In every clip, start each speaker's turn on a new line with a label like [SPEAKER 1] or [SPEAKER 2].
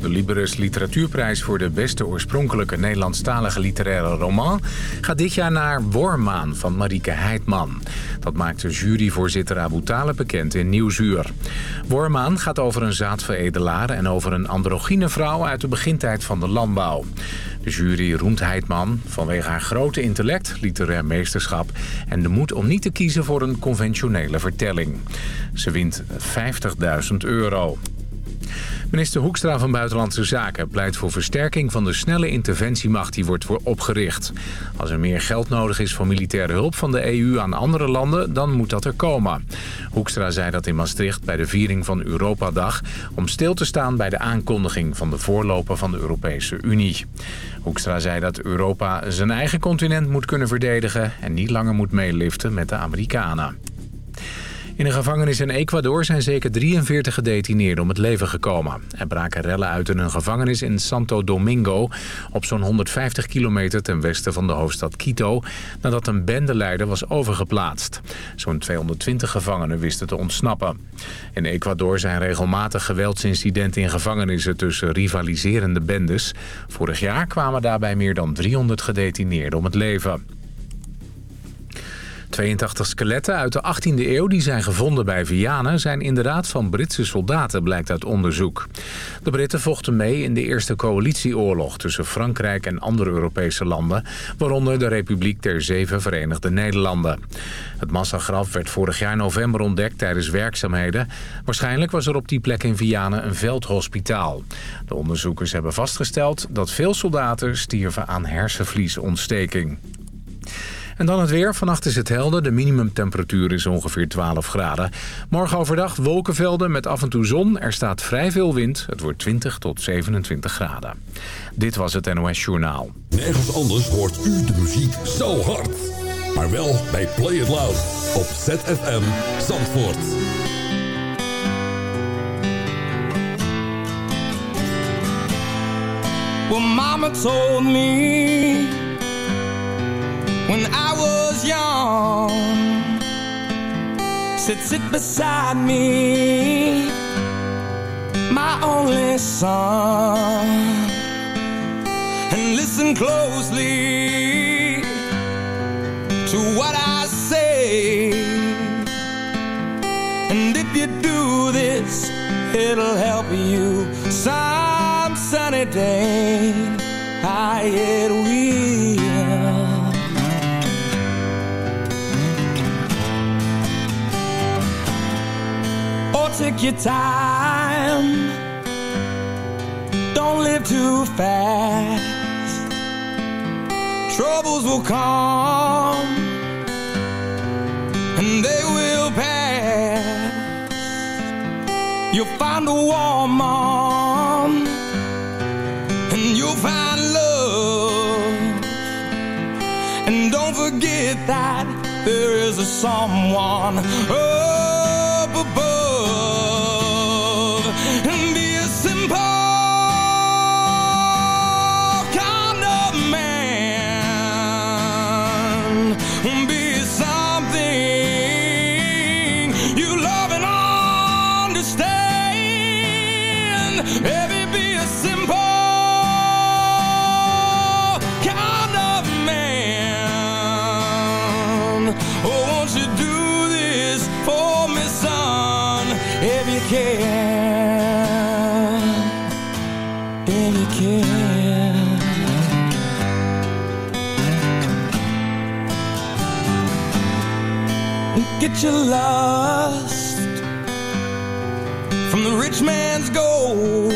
[SPEAKER 1] De Liberus Literatuurprijs voor de beste oorspronkelijke Nederlandstalige literaire roman... gaat dit jaar naar Wormaan van Marieke Heidman. Dat maakte juryvoorzitter Abu Talib bekend in Nieuwsuur. Wormaan gaat over een zaadveredelaar en over een androgyne vrouw uit de begintijd van de landbouw. De jury roemt Heidman vanwege haar grote intellect, literair meesterschap... en de moed om niet te kiezen voor een conventionele vertelling. Ze wint 50.000 euro. Minister Hoekstra van Buitenlandse Zaken pleit voor versterking van de snelle interventiemacht die wordt opgericht. Als er meer geld nodig is voor militaire hulp van de EU aan andere landen, dan moet dat er komen. Hoekstra zei dat in Maastricht bij de viering van Europadag om stil te staan bij de aankondiging van de voorloper van de Europese Unie. Hoekstra zei dat Europa zijn eigen continent moet kunnen verdedigen en niet langer moet meeliften met de Amerikanen. In een gevangenis in Ecuador zijn zeker 43 gedetineerden om het leven gekomen. Er braken rellen uit in een gevangenis in Santo Domingo... op zo'n 150 kilometer ten westen van de hoofdstad Quito... nadat een bendeleider was overgeplaatst. Zo'n 220 gevangenen wisten te ontsnappen. In Ecuador zijn regelmatig geweldsincidenten in gevangenissen... tussen rivaliserende bendes. Vorig jaar kwamen daarbij meer dan 300 gedetineerden om het leven. 82 skeletten uit de 18e eeuw die zijn gevonden bij Vianen... zijn inderdaad van Britse soldaten, blijkt uit onderzoek. De Britten vochten mee in de Eerste Coalitieoorlog... tussen Frankrijk en andere Europese landen... waaronder de Republiek der Zeven Verenigde Nederlanden. Het massagraf werd vorig jaar november ontdekt tijdens werkzaamheden. Waarschijnlijk was er op die plek in Vianen een veldhospitaal. De onderzoekers hebben vastgesteld dat veel soldaten stierven aan hersenvliesontsteking. En dan het weer. Vannacht is het helder. De minimumtemperatuur is ongeveer 12 graden. Morgen overdag wolkenvelden met af en toe zon. Er staat vrij veel wind. Het wordt 20 tot 27 graden. Dit was het NOS Journaal.
[SPEAKER 2] Nergens anders hoort u de muziek zo hard. Maar wel bij Play It Loud op ZFM Zandvoort.
[SPEAKER 3] Well, mama told me when I was young. Said sit beside me My only son And listen closely To what I say. And if you do this It'll help you some sunny day. I it will take your time. Don't live too fast. Troubles will come And they will pass. You'll find a woman And you'll find love. And don't forget that there is a someone. Up you lost from the rich man's gold.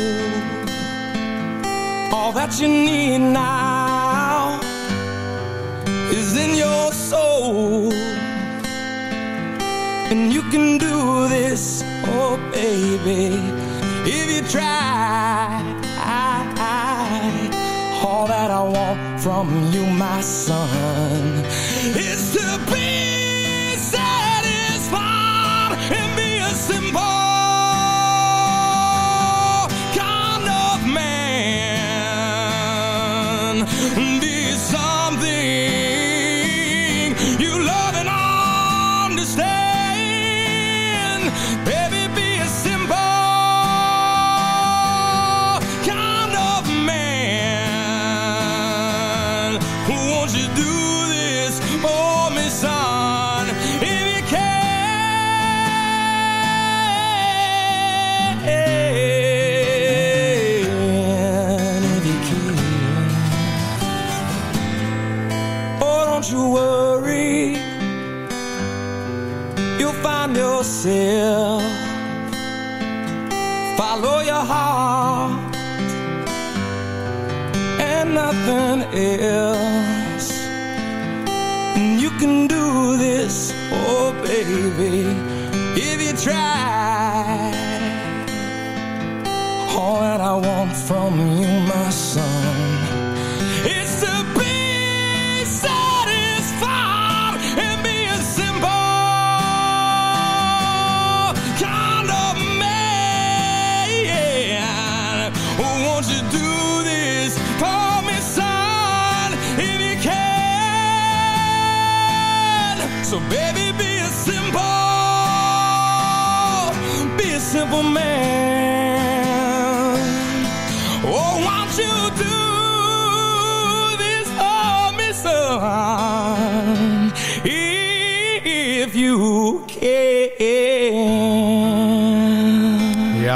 [SPEAKER 3] All that you need now is in your soul. And you can do this, oh baby, if you try. All that I want from you, my son, is to be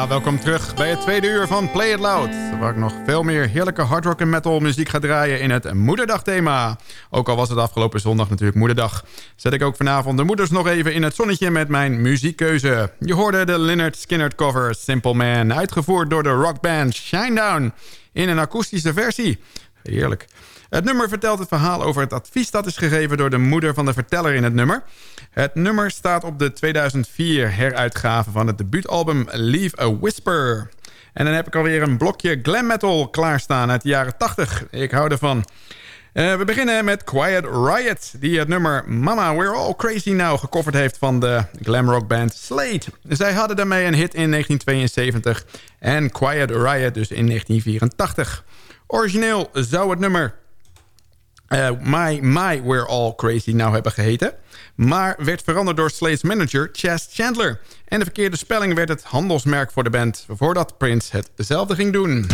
[SPEAKER 4] welkom terug bij het tweede uur van Play It Loud. Waar ik nog veel meer heerlijke hard rock en metal muziek ga draaien in het moederdagthema. Ook al was het afgelopen zondag natuurlijk moederdag. Zet ik ook vanavond de moeders nog even in het zonnetje met mijn muziekkeuze. Je hoorde de Leonard Skinner cover Simple Man. Uitgevoerd door de rockband Shinedown in een akoestische versie. Heerlijk. Het nummer vertelt het verhaal over het advies dat is gegeven door de moeder van de verteller in het nummer. Het nummer staat op de 2004 heruitgave van het debuutalbum Leave a Whisper. En dan heb ik alweer een blokje glam metal klaarstaan uit de jaren 80. Ik hou ervan. Uh, we beginnen met Quiet Riot, die het nummer Mama We're All Crazy Now gecoverd heeft van de glamrock band Slade. Zij hadden daarmee een hit in 1972 en Quiet Riot dus in 1984. Origineel zou het nummer uh, My My We're All Crazy nou hebben geheten. Maar werd veranderd door Slade's manager Chas Chandler. En de verkeerde spelling werd het handelsmerk voor de band... voordat Prince hetzelfde ging doen.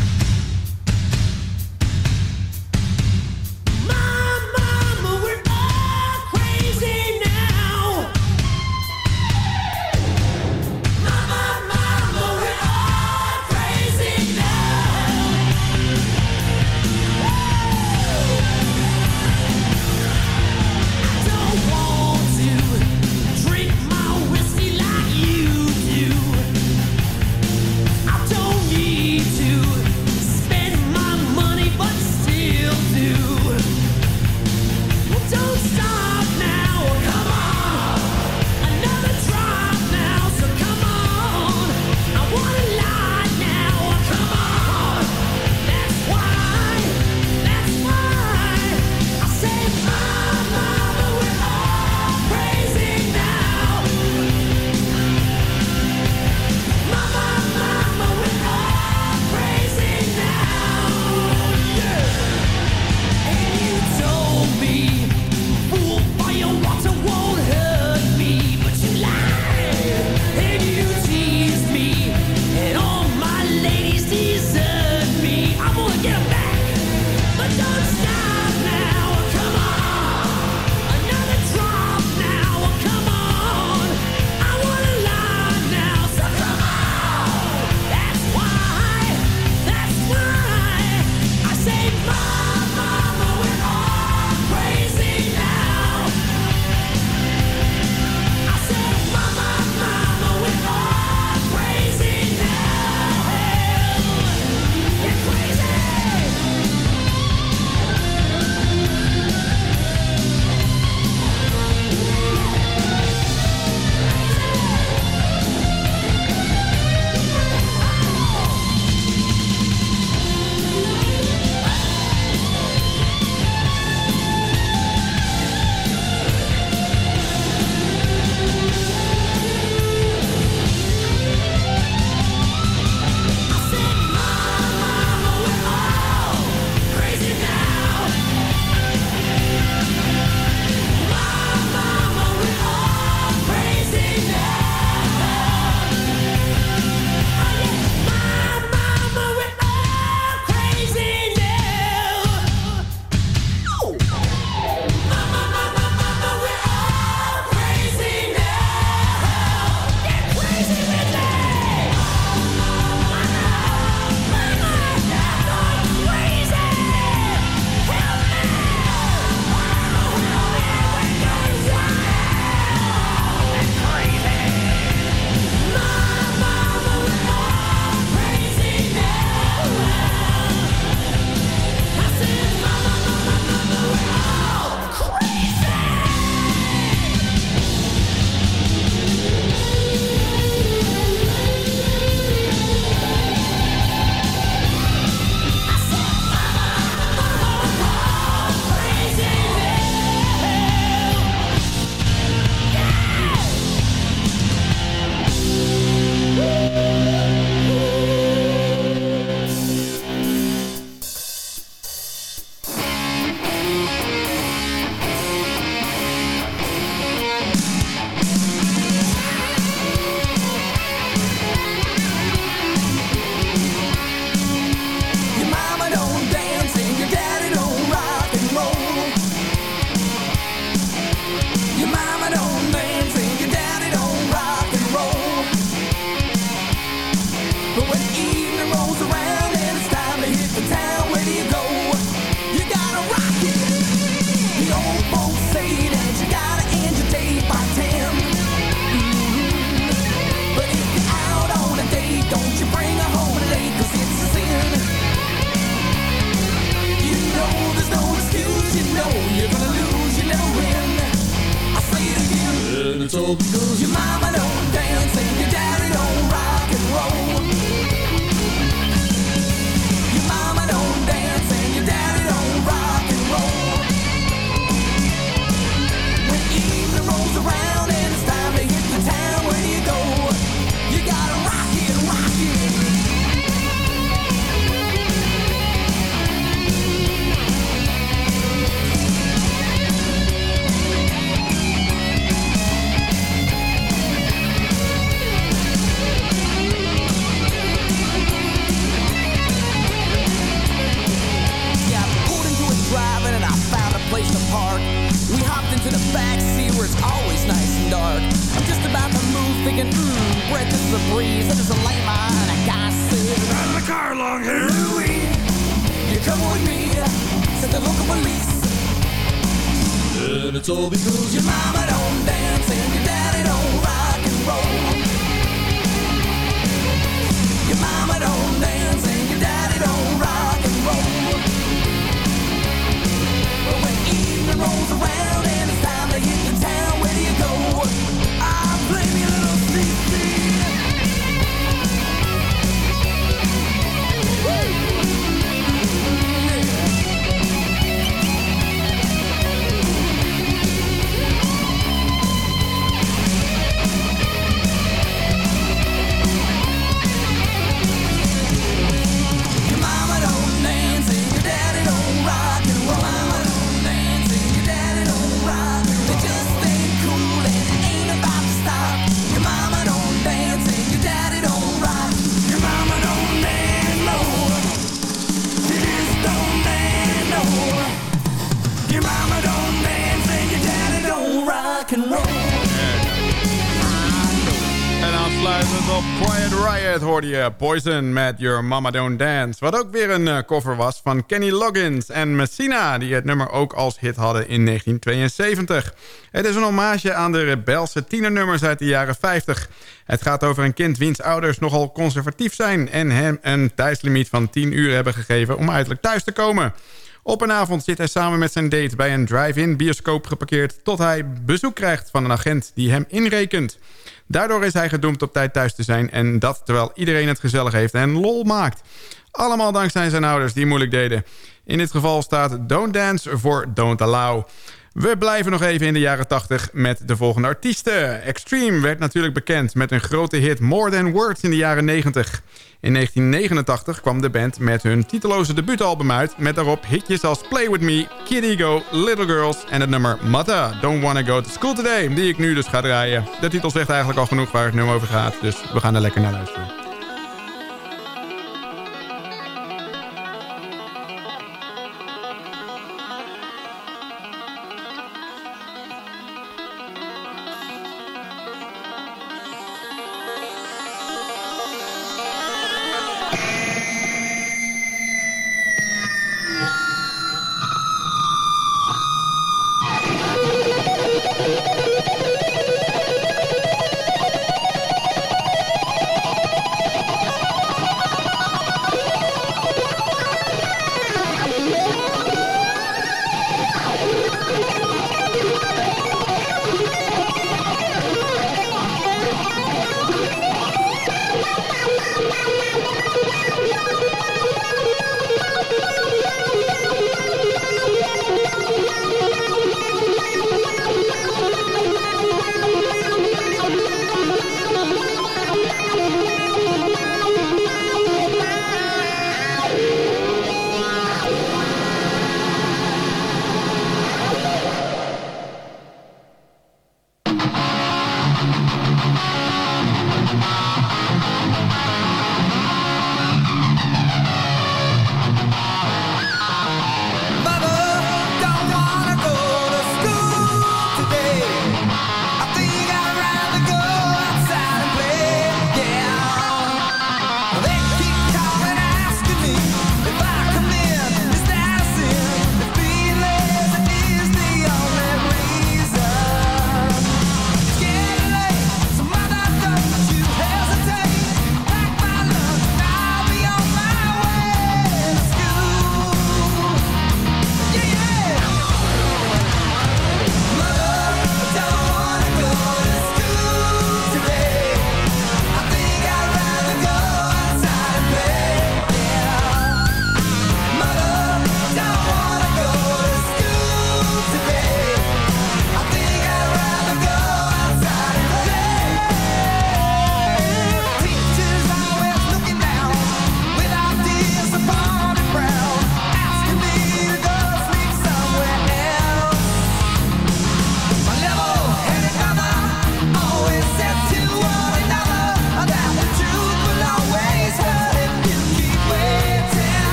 [SPEAKER 4] Hoorde je Poison met Your Mama Don't Dance. Wat ook weer een eh, cover was van Kenny Loggins en Messina... die het nummer ook als hit hadden in 1972. Het is een hommage aan de rebelse tienernummers uit de jaren 50. Het gaat over een kind wiens ouders nogal conservatief zijn... en hem een tijdslimiet van 10 uur hebben gegeven om uiterlijk thuis te komen... Op een avond zit hij samen met zijn date bij een drive-in bioscoop geparkeerd... tot hij bezoek krijgt van een agent die hem inrekent. Daardoor is hij gedoemd op tijd thuis te zijn... en dat terwijl iedereen het gezellig heeft en lol maakt. Allemaal dankzij zijn ouders die moeilijk deden. In dit geval staat Don't Dance voor Don't Allow. We blijven nog even in de jaren 80 met de volgende artiesten. Extreme werd natuurlijk bekend met een grote hit More Than Words in de jaren 90. In 1989 kwam de band met hun titeloze debuutalbum uit... met daarop hitjes als Play With Me, Kid Ego, Little Girls... en het nummer Mata, Don't Wanna Go To School Today... die ik nu dus ga draaien. De titel zegt eigenlijk al genoeg waar het nummer over gaat... dus we gaan er lekker naar luisteren.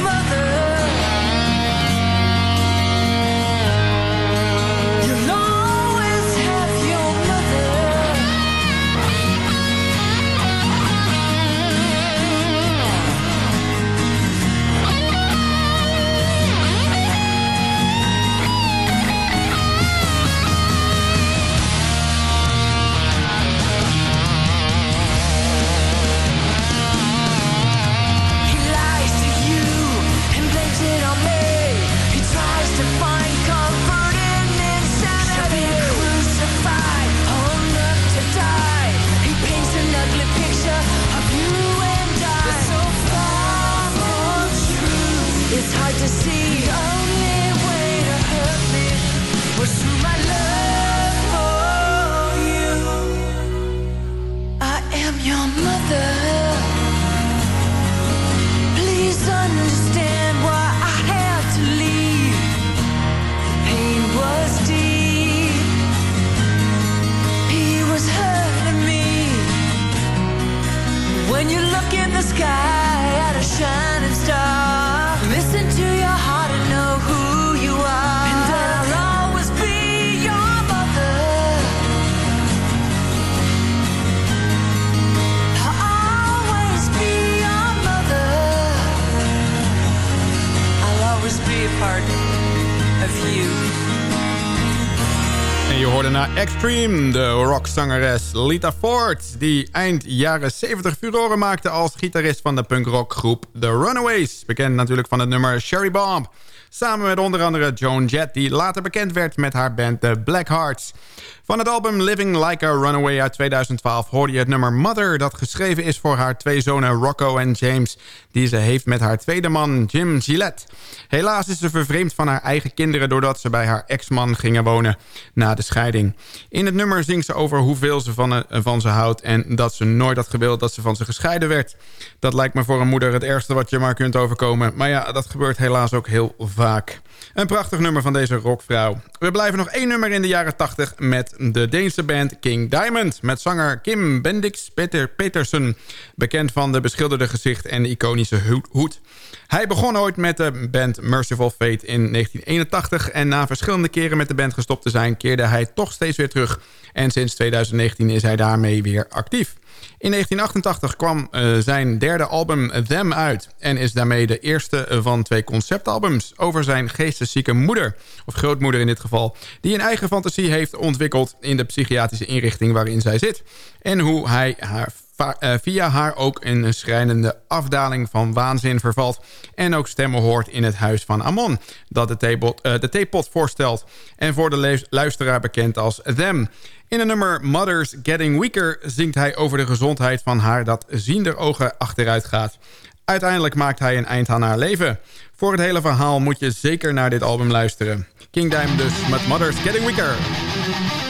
[SPEAKER 5] Mother.
[SPEAKER 4] Extreme, Lita Ford... die eind jaren 70 furoren maakte als gitarist van de punkrockgroep The Runaways. Bekend natuurlijk van het nummer Sherry Bomb. Samen met onder andere Joan Jett, die later bekend werd met haar band The Black Hearts. Van het album Living Like a Runaway uit 2012 hoorde je het nummer Mother... dat geschreven is voor haar twee zonen Rocco en James... die ze heeft met haar tweede man Jim Gillette. Helaas is ze vervreemd van haar eigen kinderen... doordat ze bij haar ex-man gingen wonen na de scheiding. In het nummer zingt ze over hoeveel ze van, eh, van ze houdt... en dat ze nooit had gewild dat ze van ze gescheiden werd. Dat lijkt me voor een moeder het ergste wat je maar kunt overkomen. Maar ja, dat gebeurt helaas ook heel vaak. Een prachtig nummer van deze rockvrouw. We blijven nog één nummer in de jaren 80 met de Deense band King Diamond. Met zanger Kim Bendix Peter Petersen. Bekend van de beschilderde gezicht en de iconische hoed. Hij begon ooit met de band Merciful Fate in 1981... en na verschillende keren met de band gestopt te zijn... keerde hij toch steeds weer terug. En sinds 2019 is hij daarmee weer actief. In 1988 kwam eh, zijn derde album Them uit... en is daarmee de eerste van twee conceptalbums... over zijn geesteszieke moeder, of grootmoeder in dit geval... die een eigen fantasie heeft ontwikkeld in de psychiatrische inrichting waarin zij zit... en hoe hij haar eh, via haar ook in een schrijnende afdaling van waanzin vervalt... en ook stemmen hoort in het huis van Amon... dat de theepot, eh, de theepot voorstelt... en voor de luisteraar bekend als Them... In het nummer Mother's Getting Weaker zingt hij over de gezondheid van haar dat ziender ogen achteruit gaat. Uiteindelijk maakt hij een eind aan haar leven. Voor het hele verhaal moet je zeker naar dit album luisteren. King Diamond dus met Mother's Getting Weaker.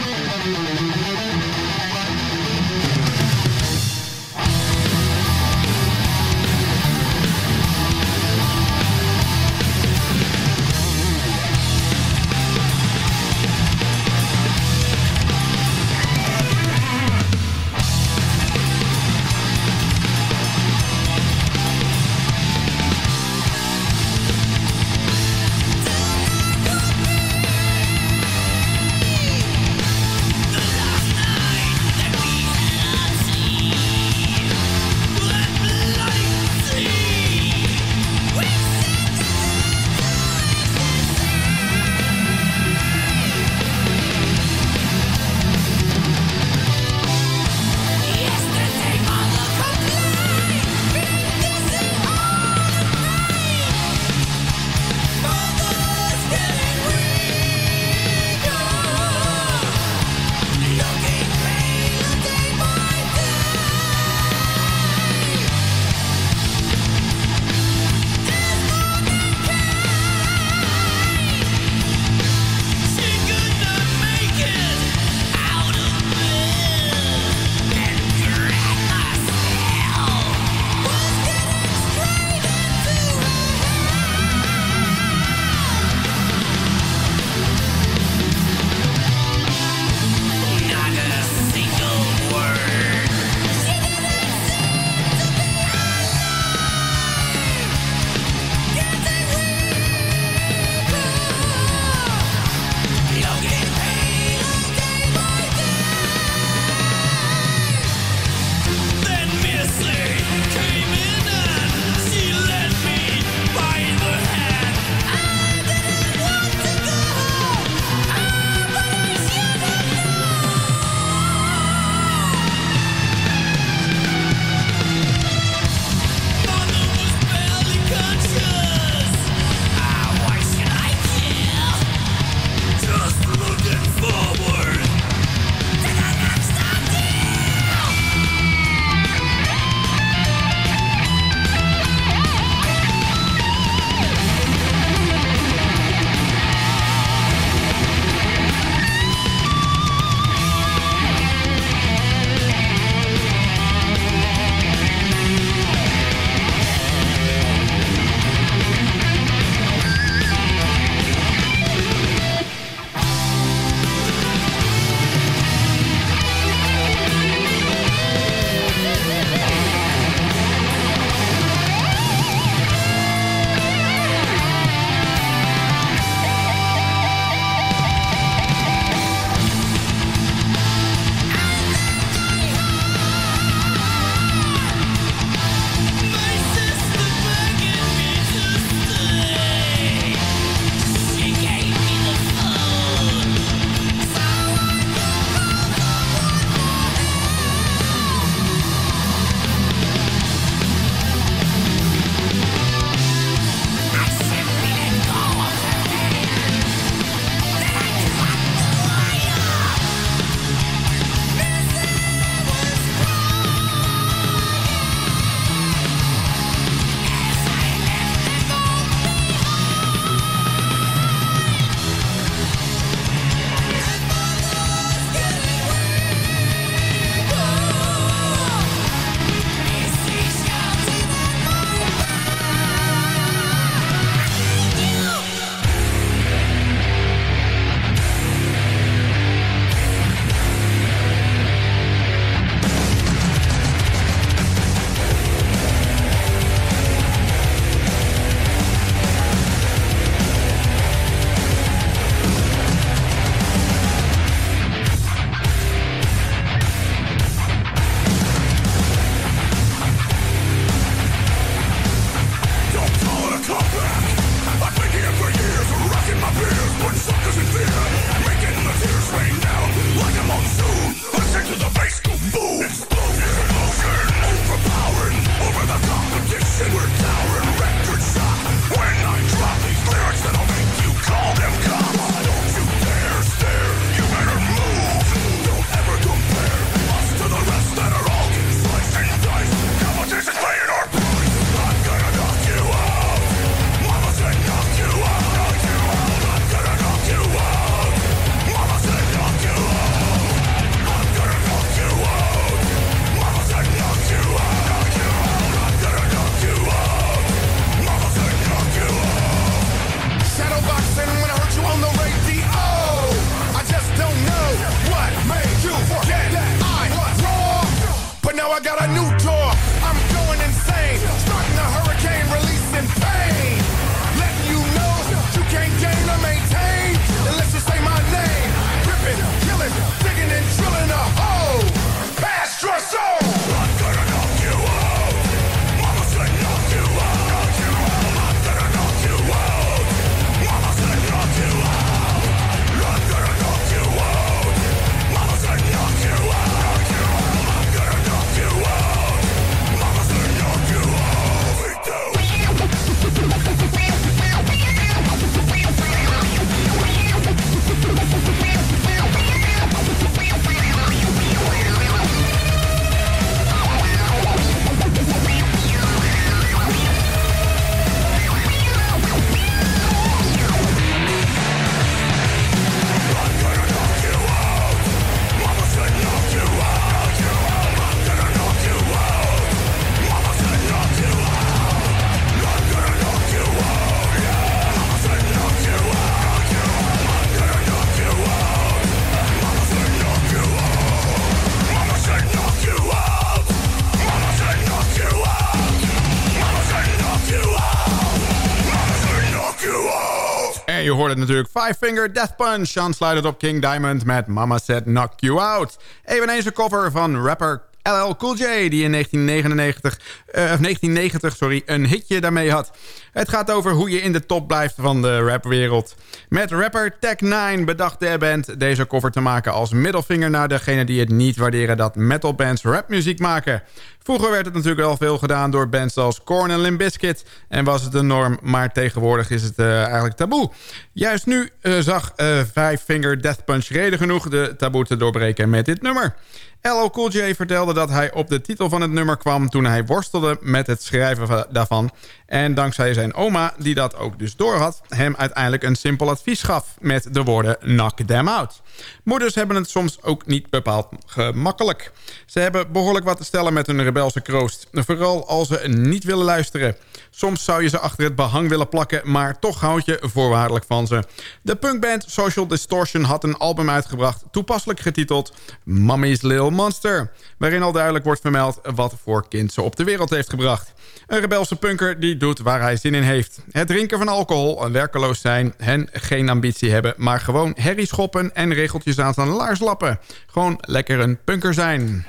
[SPEAKER 6] Five Finger Death Punch... aansluitend op King Diamond met Mama Said Knock You Out. Eveneens een cover van rapper LL Cool J... die in 1999, eh, of 1990 sorry, een hitje daarmee had. Het gaat over hoe je in de top blijft van de rapwereld. Met rapper Tech9 bedacht de band deze cover te maken... als middelvinger naar degene die het niet waarderen... dat metalbands rapmuziek maken. Vroeger werd het natuurlijk wel veel gedaan door bands als Korn en Limp Bizkit... en was het de norm, maar tegenwoordig is het uh, eigenlijk taboe. Juist nu uh, zag uh, Five Finger Death Punch reden genoeg de taboe te doorbreken met dit nummer. LL Cool J vertelde dat hij op de titel van het nummer kwam... toen hij worstelde met het schrijven daarvan. En dankzij zijn oma, die dat ook dus doorhad... hem uiteindelijk een simpel advies gaf met de woorden knock them out. Moeders hebben het soms ook niet bepaald gemakkelijk. Ze hebben behoorlijk wat te stellen met hun rebelse kroost. Vooral als ze niet willen luisteren. Soms zou je ze achter het behang willen plakken... maar toch houd je voorwaardelijk van ze. De punkband Social Distortion had een album uitgebracht... toepasselijk getiteld Mommy's Little Monster... waarin al duidelijk wordt vermeld wat voor kind ze op de wereld heeft gebracht. Een rebelse punker die doet waar hij zin in heeft. Het drinken van alcohol, werkeloos zijn en geen ambitie hebben... maar gewoon herrie schoppen en regeltjes aan zijn laars lappen. Gewoon lekker een punker zijn.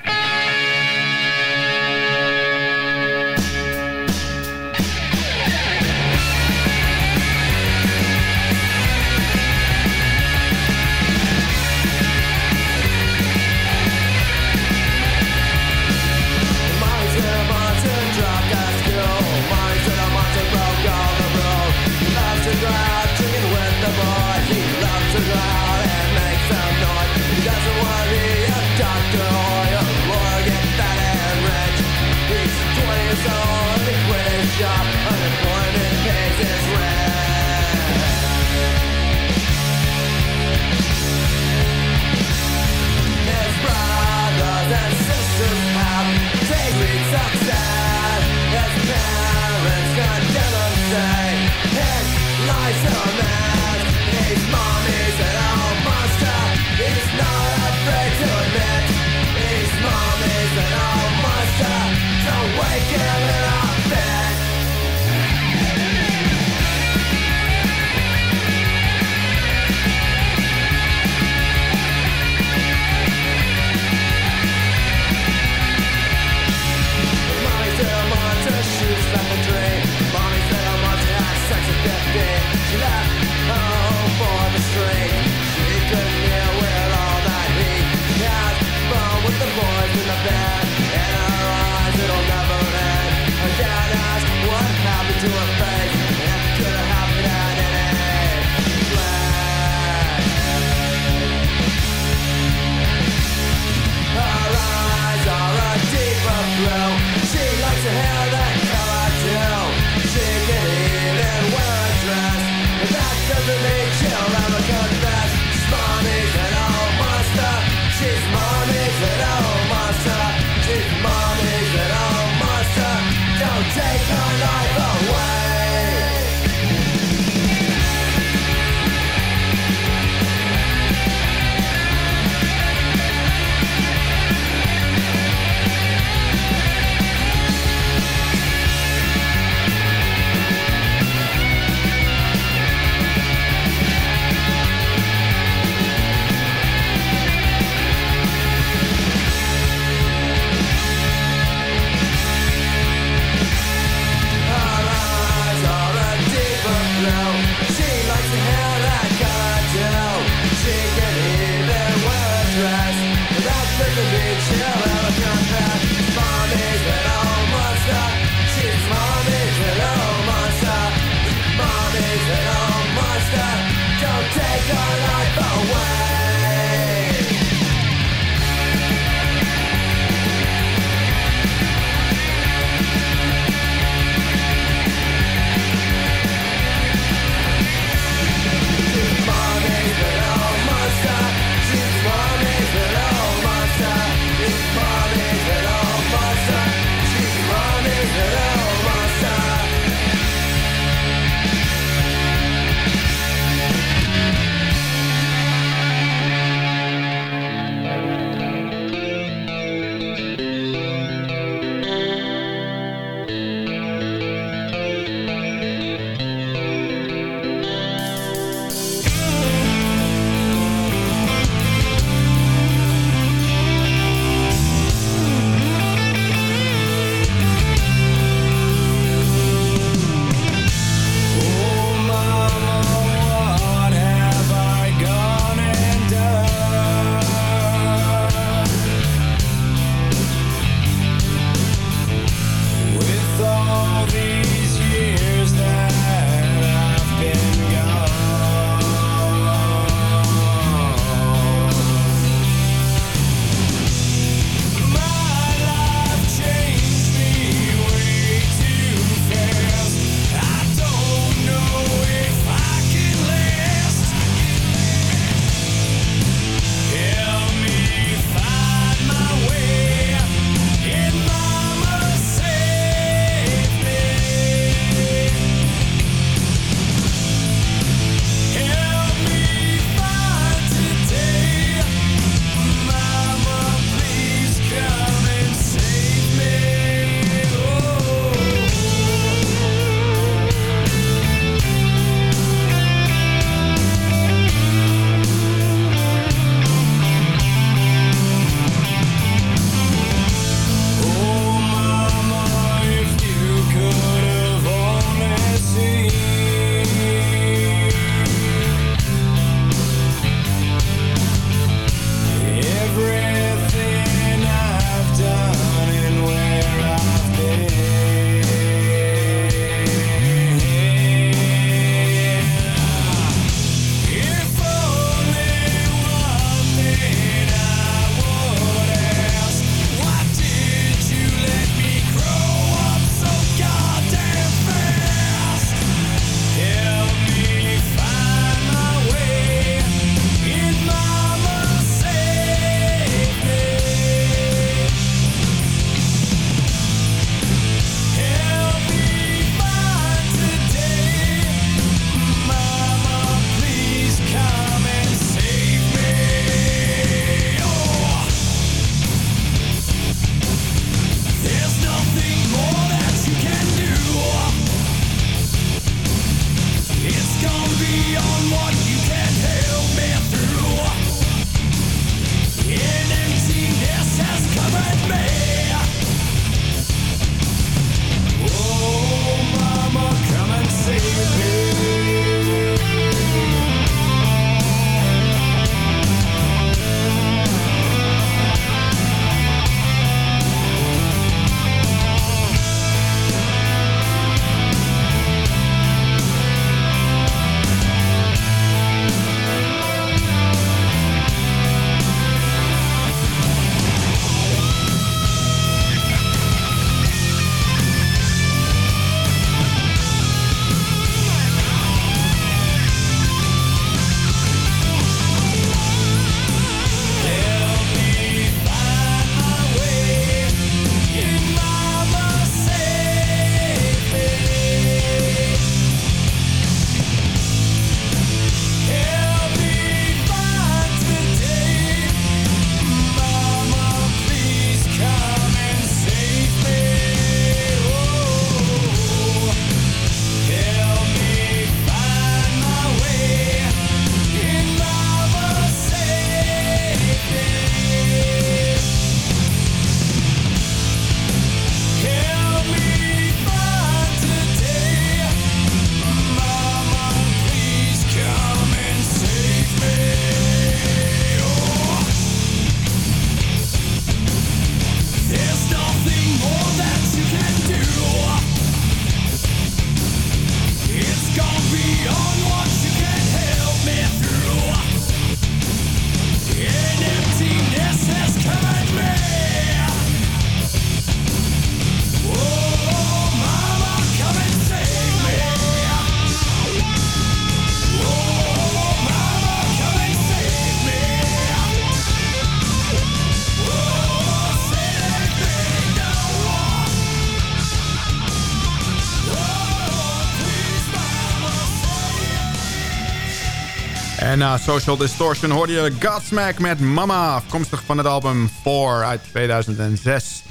[SPEAKER 7] Social Distortion hoorde je Godsmack met Mama, afkomstig van het album 4 uit 2006.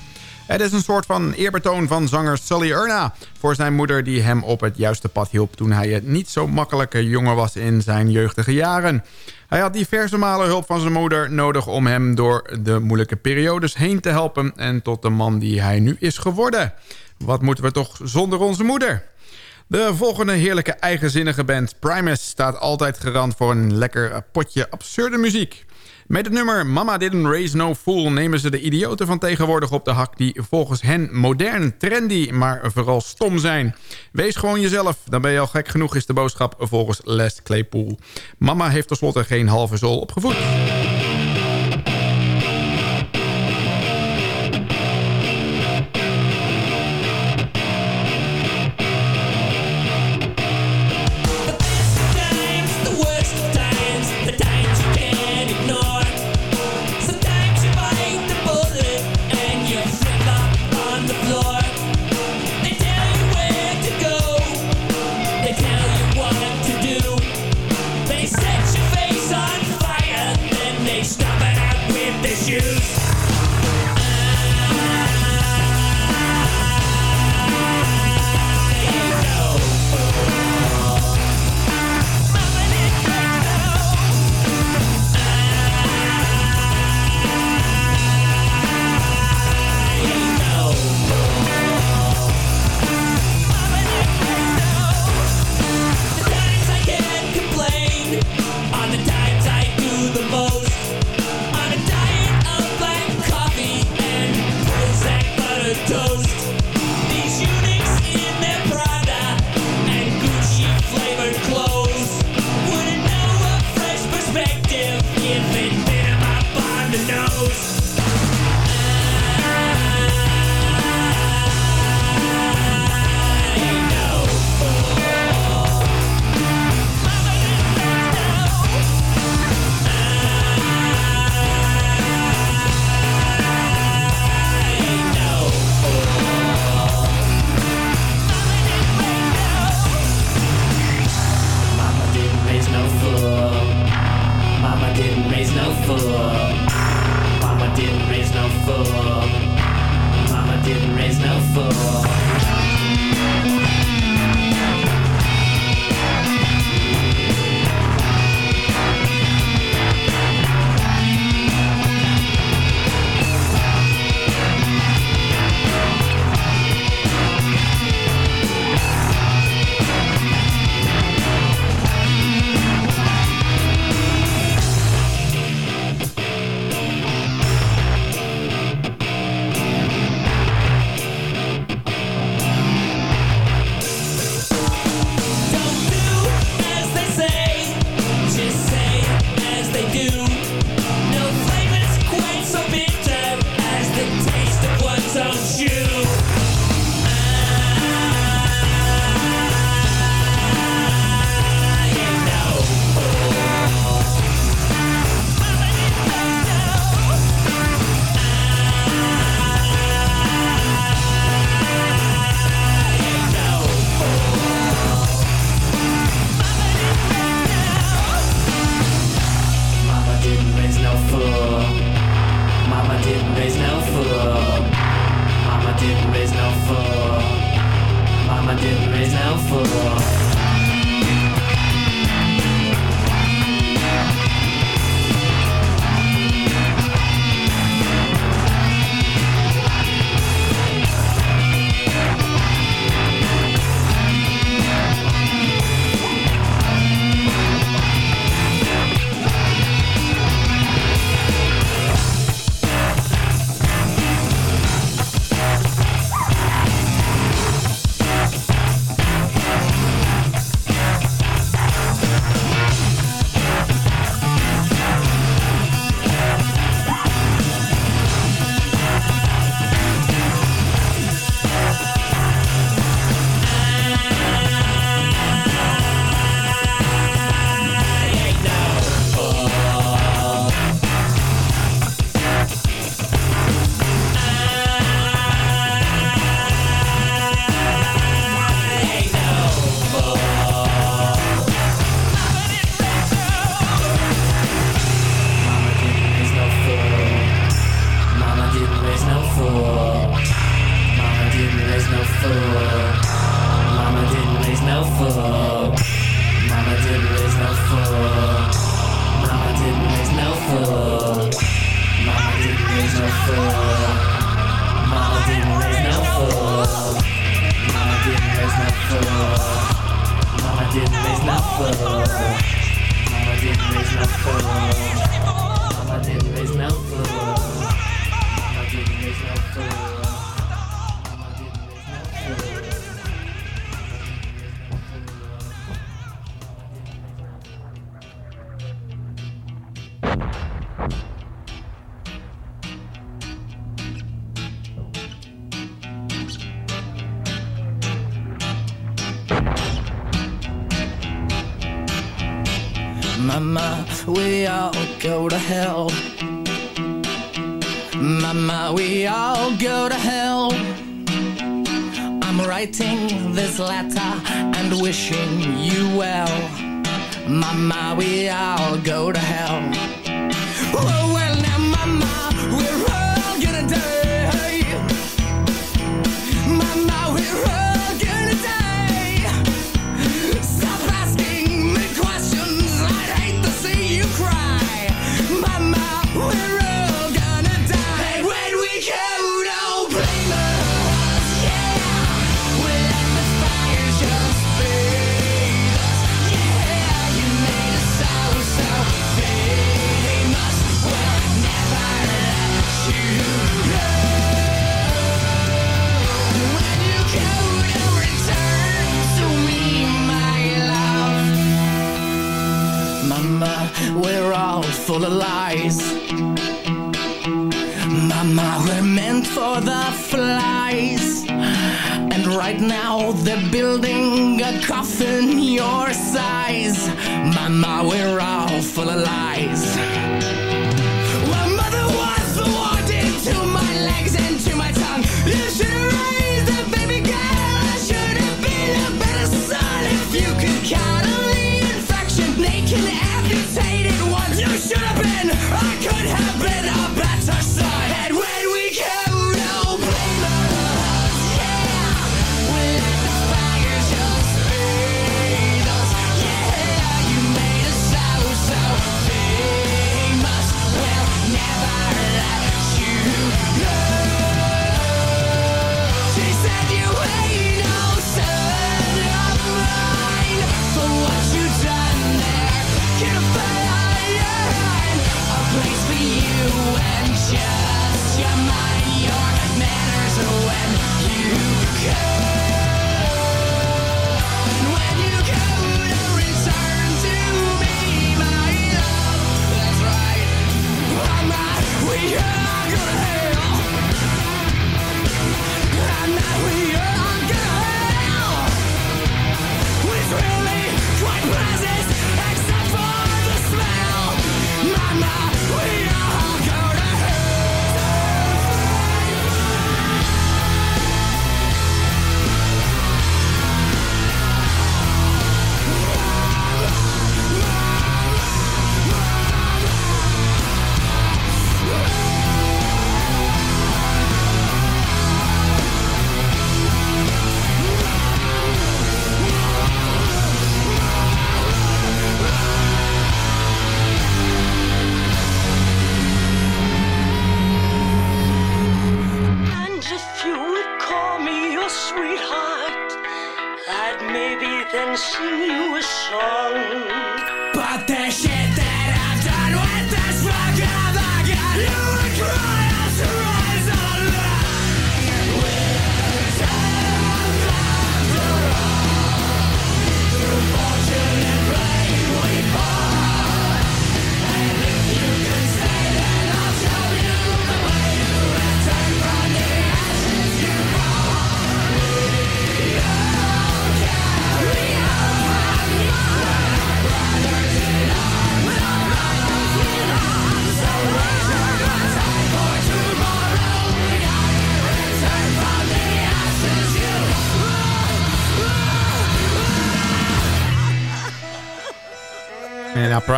[SPEAKER 7] Het is een soort van eerbetoon van zanger Sully Erna... voor zijn moeder die hem op het juiste pad hielp... toen hij het niet zo makkelijke jongen was in zijn jeugdige jaren. Hij had diverse malen hulp van zijn moeder nodig... om hem door de moeilijke periodes heen te helpen... en tot de man die hij nu is geworden. Wat moeten we toch zonder onze moeder? De volgende heerlijke eigenzinnige band Primus staat altijd garant voor een lekker potje absurde muziek. Met het nummer Mama Didn't Raise No Fool nemen ze de idioten van tegenwoordig op de hak... die volgens hen modern, trendy, maar vooral stom zijn. Wees gewoon jezelf, dan ben je al gek genoeg is de boodschap volgens Les Claypool. Mama heeft tenslotte geen halve zool opgevoed.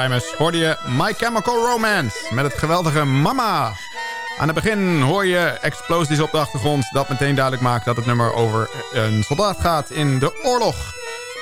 [SPEAKER 4] Primus hoorde je My Chemical Romance met het geweldige Mama. Aan het begin hoor je explosies op de achtergrond... dat meteen duidelijk maakt dat het nummer over een soldaat gaat in de oorlog.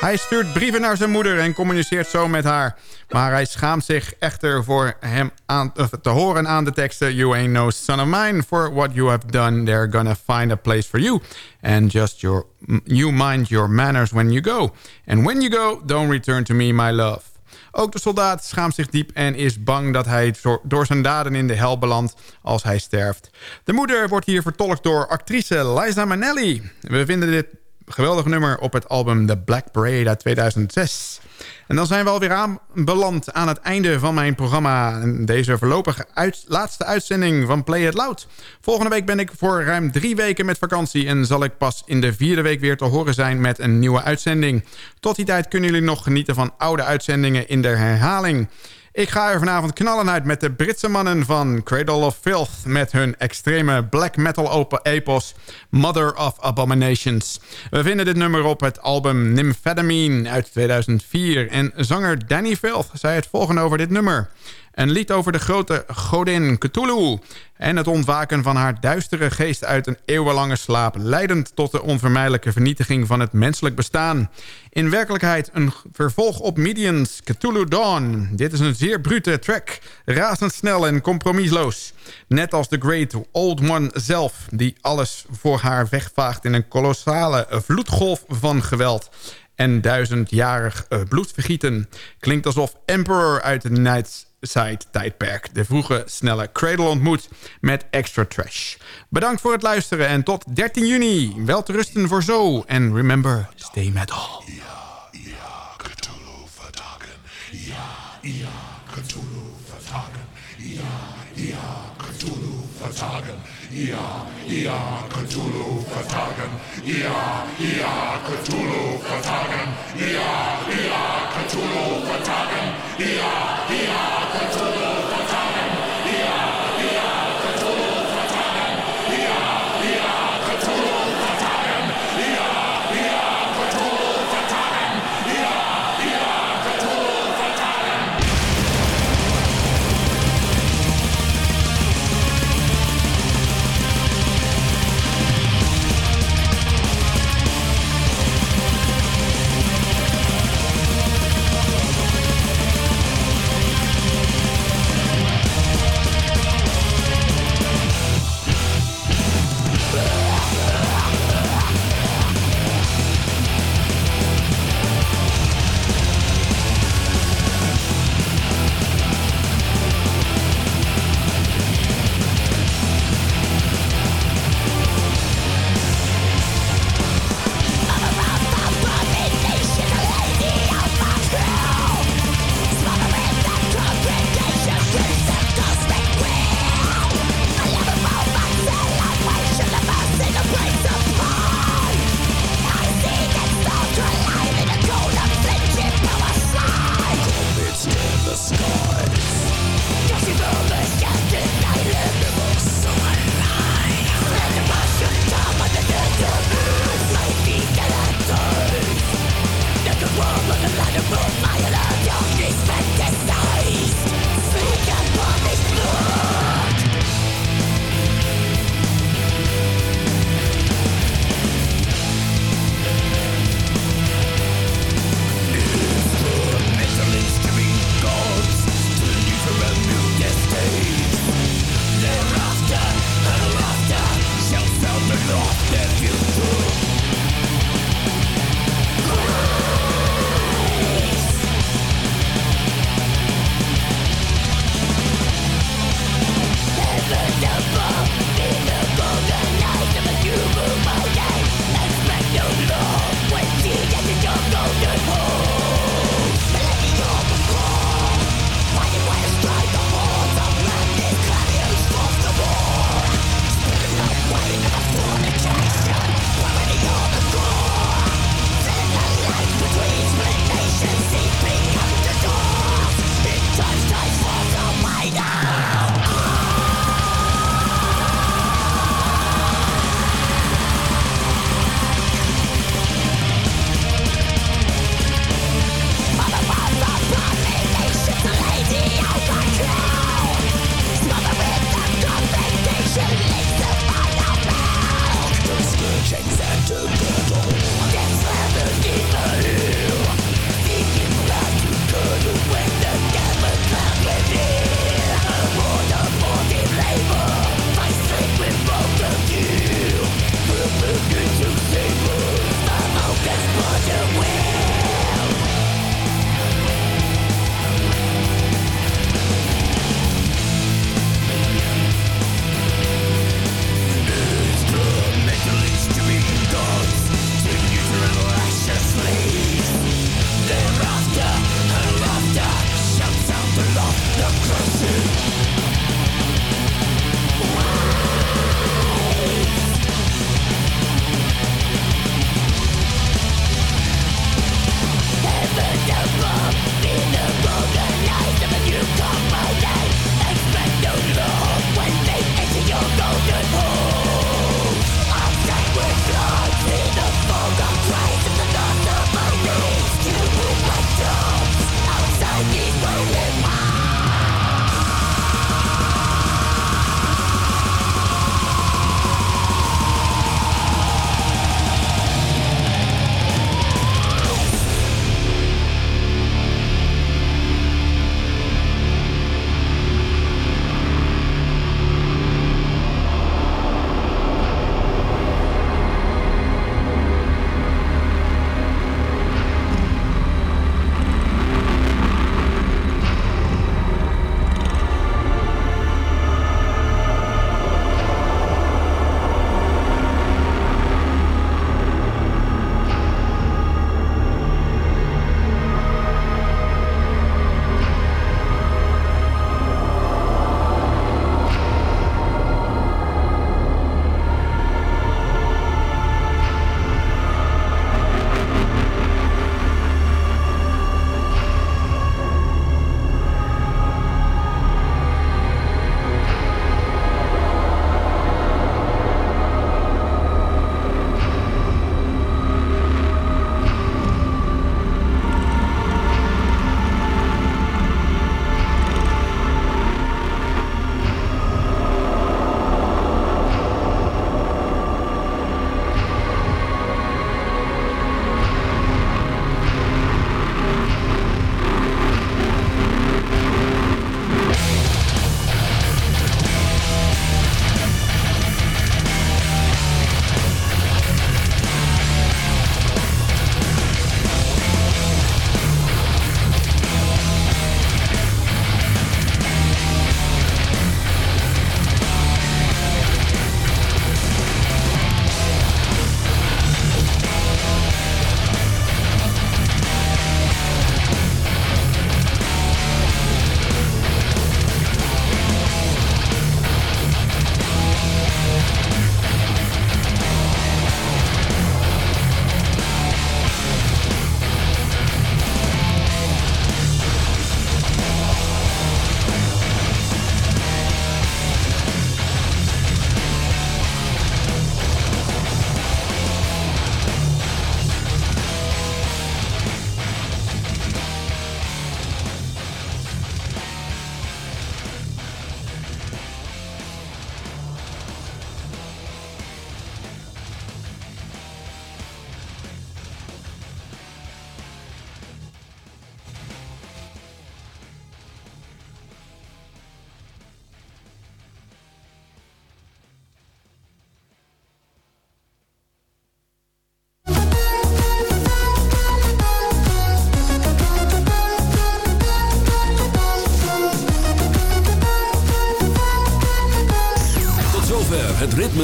[SPEAKER 4] Hij stuurt brieven naar zijn moeder en communiceert zo met haar. Maar hij schaamt zich echter voor hem aan, of te horen aan de teksten... You ain't no son of mine. For what you have done, they're gonna find a place for you. And just your, you mind your manners when you go. And when you go, don't return to me, my love. Ook de soldaat schaamt zich diep en is bang dat hij door- zijn daden in de hel belandt als hij sterft. De moeder wordt hier vertolkt door actrice Liza Minnelli. We vinden dit geweldig nummer op het album The Black Parade uit 2006. En dan zijn we alweer aanbeland aan het einde van mijn programma. Deze voorlopige laatste uitzending van Play It Loud. Volgende week ben ik voor ruim drie weken met vakantie... en zal ik pas in de vierde week weer te horen zijn met een nieuwe uitzending. Tot die tijd kunnen jullie nog genieten van oude uitzendingen in de herhaling. Ik ga er vanavond knallen uit met de Britse mannen van Cradle of Filth... met hun extreme black metal epos Mother of Abominations. We vinden dit nummer op het album Nymphatamine uit 2004... en zanger Danny Filth zei het volgende over dit nummer... Een lied over de grote godin Cthulhu... en het ontwaken van haar duistere geest uit een eeuwenlange slaap... leidend tot de onvermijdelijke vernietiging van het menselijk bestaan. In werkelijkheid een vervolg op Medians Cthulhu Dawn. Dit is een zeer brute track, razendsnel en compromisloos. Net als de Great Old One zelf... die alles voor haar wegvaagt in een kolossale vloedgolf van geweld en duizendjarig eh, bloedvergieten. Klinkt alsof Emperor uit het Nightside-tijdperk... de vroege, snelle Cradle ontmoet met extra trash. Bedankt voor het luisteren en tot 13 juni. Wel te rusten voor zo. En remember, stay metal.
[SPEAKER 8] Fatagan, Ea, Ea,
[SPEAKER 4] Cthulhu, Fatagan, Ea, Ea, Cthulhu, Fatagan, Ea, Ea, Cthulhu, Fatagan, Ea, Ea, Cthulhu.